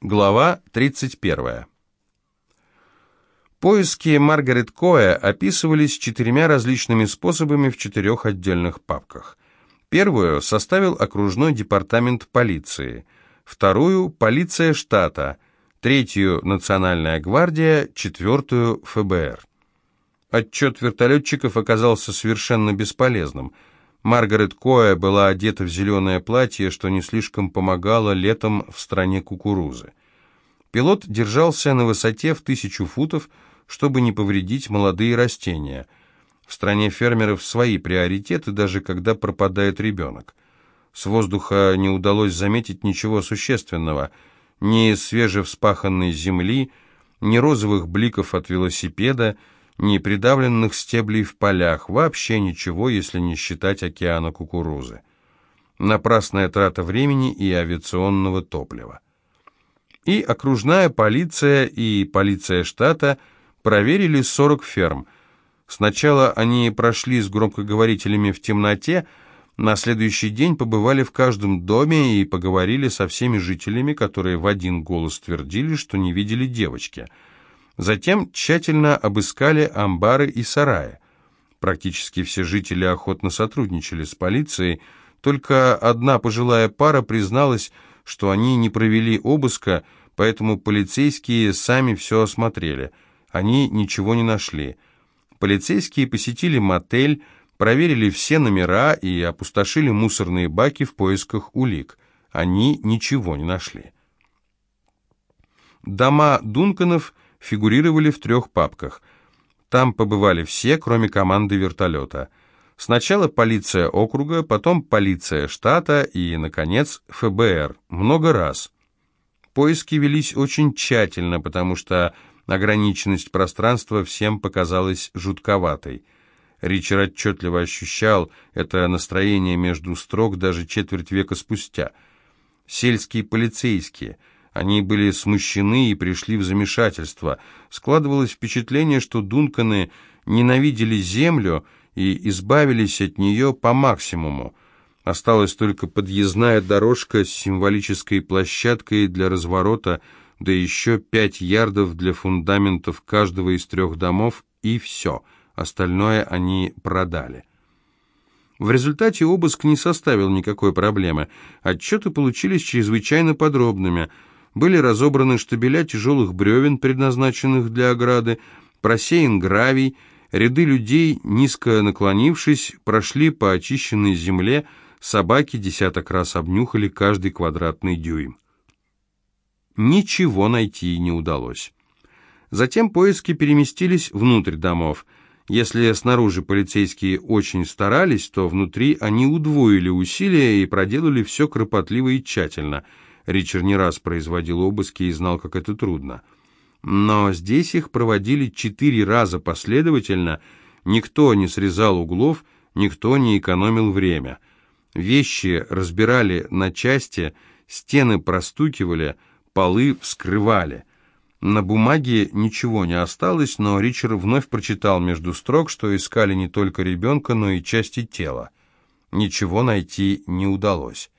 Глава 31. Поиски Маргарет Коэ описывались четырьмя различными способами в четырех отдельных папках. Первую составил окружной департамент полиции, вторую – полиция штата, третью – Национальная гвардия, четвертую – ФБР. Отчет вертолетчиков оказался совершенно бесполезным. Маргарет Коэ была одета в зеленое платье, что не слишком помогало летом в стране кукурузы. Пилот держался на высоте в тысячу футов, чтобы не повредить молодые растения. В стране фермеров свои приоритеты, даже когда пропадает ребенок. С воздуха не удалось заметить ничего существенного. Ни свежевспаханной земли, ни розовых бликов от велосипеда, ни придавленных стеблей в полях, вообще ничего, если не считать океана кукурузы. Напрасная трата времени и авиационного топлива. И окружная полиция, и полиция штата проверили 40 ферм. Сначала они прошли с громкоговорителями в темноте, на следующий день побывали в каждом доме и поговорили со всеми жителями, которые в один голос твердили, что не видели девочки – Затем тщательно обыскали амбары и сараи. Практически все жители охотно сотрудничали с полицией, только одна пожилая пара призналась, что они не провели обыска, поэтому полицейские сами все осмотрели. Они ничего не нашли. Полицейские посетили мотель, проверили все номера и опустошили мусорные баки в поисках улик. Они ничего не нашли. Дома Дунканов – фигурировали в трех папках. Там побывали все, кроме команды вертолета. Сначала полиция округа, потом полиция штата и, наконец, ФБР. Много раз. Поиски велись очень тщательно, потому что ограниченность пространства всем показалась жутковатой. Ричард отчетливо ощущал это настроение между строк даже четверть века спустя. Сельские полицейские – они были смущены и пришли в замешательство. Складывалось впечатление, что Дунканы ненавидели землю и избавились от нее по максимуму. Осталась только подъездная дорожка с символической площадкой для разворота, да еще пять ярдов для фундаментов каждого из трех домов, и все. Остальное они продали. В результате обыск не составил никакой проблемы. Отчеты получились чрезвычайно подробными – были разобраны штабеля тяжелых бревен, предназначенных для ограды, просеян гравий, ряды людей, низко наклонившись, прошли по очищенной земле, собаки десяток раз обнюхали каждый квадратный дюйм. Ничего найти не удалось. Затем поиски переместились внутрь домов. Если снаружи полицейские очень старались, то внутри они удвоили усилия и проделали все кропотливо и тщательно – Ричард не раз производил обыски и знал, как это трудно. Но здесь их проводили четыре раза последовательно, никто не срезал углов, никто не экономил время. Вещи разбирали на части, стены простукивали, полы вскрывали. На бумаге ничего не осталось, но Ричард вновь прочитал между строк, что искали не только ребенка, но и части тела. Ничего найти не удалось.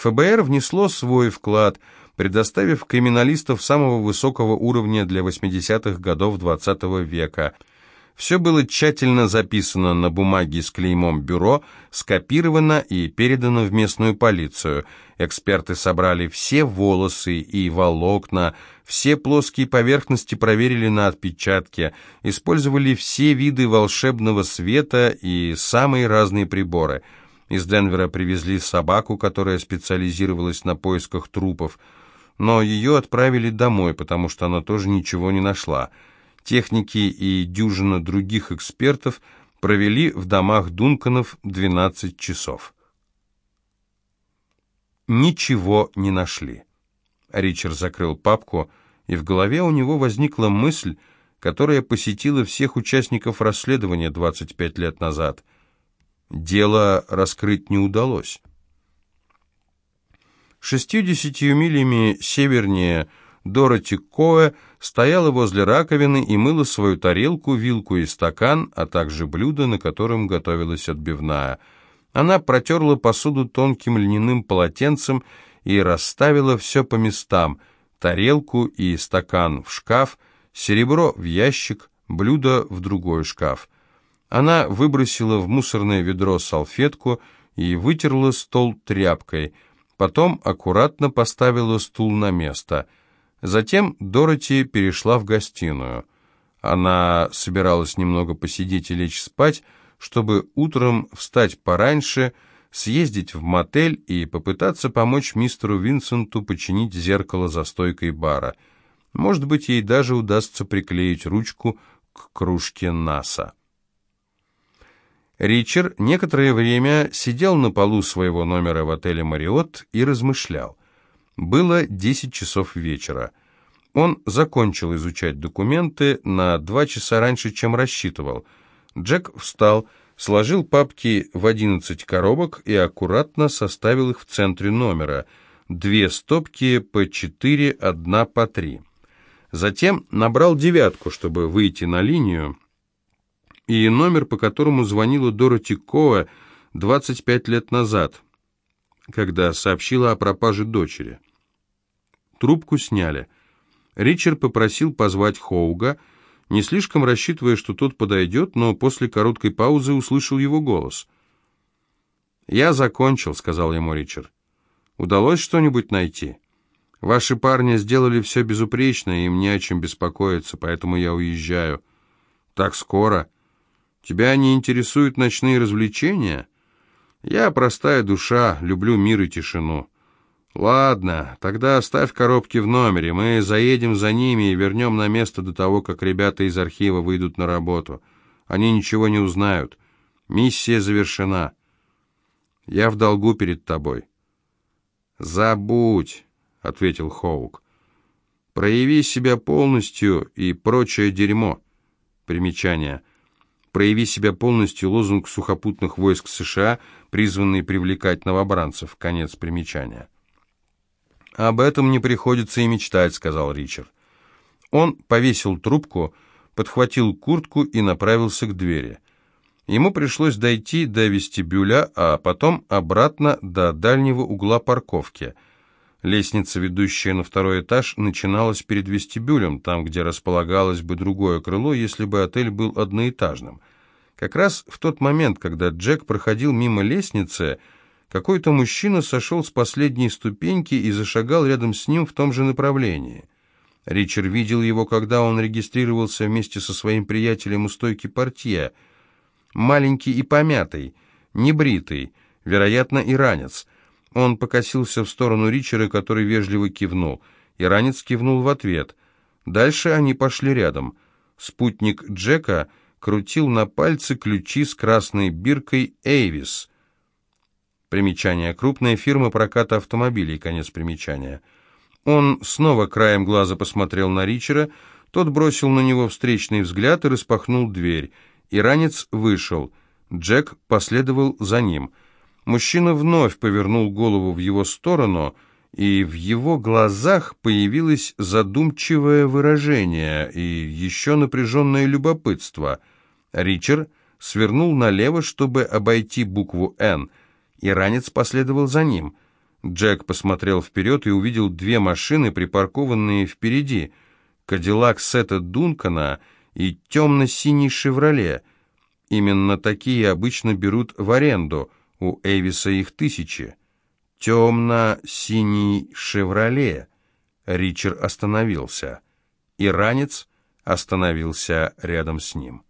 ФБР внесло свой вклад, предоставив криминалистов самого высокого уровня для 80-х годов XX -го века. Все было тщательно записано на бумаге с клеймом «Бюро», скопировано и передано в местную полицию. Эксперты собрали все волосы и волокна, все плоские поверхности проверили на отпечатке, использовали все виды волшебного света и самые разные приборы – из Денвера привезли собаку, которая специализировалась на поисках трупов, но ее отправили домой, потому что она тоже ничего не нашла. Техники и дюжина других экспертов провели в домах Дунканов 12 часов. Ничего не нашли. Ричард закрыл папку, и в голове у него возникла мысль, которая посетила всех участников расследования 25 лет назад – Дело раскрыть не удалось. Шестьюдесятью милями севернее Дороти Коэ стояла возле раковины и мыла свою тарелку, вилку и стакан, а также блюдо, на котором готовилась отбивная. Она протерла посуду тонким льняным полотенцем и расставила все по местам. тарелку и стакан в шкаф, серебро в ящик, блюдо в другой шкаф. Она выбросила в мусорное ведро салфетку и вытерла стол тряпкой, потом аккуратно поставила стул на место. Затем Дороти перешла в гостиную. Она собиралась немного посидеть и лечь спать, чтобы утром встать пораньше, съездить в мотель и попытаться помочь мистеру Винсенту починить зеркало за стойкой бара. Может быть, ей даже удастся приклеить ручку к кружке НАСА. Ричард некоторое время сидел на полу своего номера в отеле «Мариот» и размышлял. Было 10 часов вечера. Он закончил изучать документы на два часа раньше, чем рассчитывал. Джек встал, сложил папки в 11 коробок и аккуратно составил их в центре номера. Две стопки по четыре, одна по три. Затем набрал девятку, чтобы выйти на линию, и номер, по которому звонила Дороти Коа 25 лет назад, когда сообщила о пропаже дочери. Трубку сняли. Ричард попросил позвать Хоуга, не слишком рассчитывая, что тот подойдет, но после короткой паузы услышал его голос. «Я закончил», — сказал ему Ричард. «Удалось что-нибудь найти? Ваши парни сделали все безупречно, и им не о чем беспокоиться, поэтому я уезжаю». «Так скоро?» Тебя не интересуют ночные развлечения? Я простая душа, люблю мир и тишину. Ладно, тогда оставь коробки в номере, мы заедем за ними и вернем на место до того, как ребята из архива выйдут на работу. Они ничего не узнают. Миссия завершена. Я в долгу перед тобой. Забудь, — ответил Хоук. Прояви себя полностью и прочее дерьмо. Примечание — «Прояви себя полностью» лозунг сухопутных войск США, призванный привлекать новобранцев. Конец примечания. «Об этом не приходится и мечтать», — сказал Ричард. Он повесил трубку, подхватил куртку и направился к двери. Ему пришлось дойти до вестибюля, а потом обратно до дальнего угла парковки — Лестница, ведущая на второй этаж, начиналась перед вестибюлем, там, где располагалось бы другое крыло, если бы отель был одноэтажным. Как раз в тот момент, когда Джек проходил мимо лестницы, какой-то мужчина сошел с последней ступеньки и зашагал рядом с ним в том же направлении. Ричард видел его, когда он регистрировался вместе со своим приятелем у стойки портье. Маленький и помятый, небритый, вероятно, иранец — он покосился в сторону Ричера, который вежливо кивнул. Иранец кивнул в ответ. Дальше они пошли рядом. Спутник Джека крутил на пальце ключи с красной биркой «Эйвис». Примечание. Крупная фирма проката автомобилей. Конец примечания. Он снова краем глаза посмотрел на Ричера. Тот бросил на него встречный взгляд и распахнул дверь. Иранец вышел. Джек последовал за ним — Мужчина вновь повернул голову в его сторону, и в его глазах появилось задумчивое выражение и еще напряженное любопытство. Ричард свернул налево, чтобы обойти букву «Н», и ранец последовал за ним. Джек посмотрел вперед и увидел две машины, припаркованные впереди. Кадиллак Сета Дункана и темно-синий «Шевроле». Именно такие обычно берут в аренду – у Эвиса их тысячи. Темно-синий «Шевроле». Ричард остановился. Иранец остановился рядом с ним.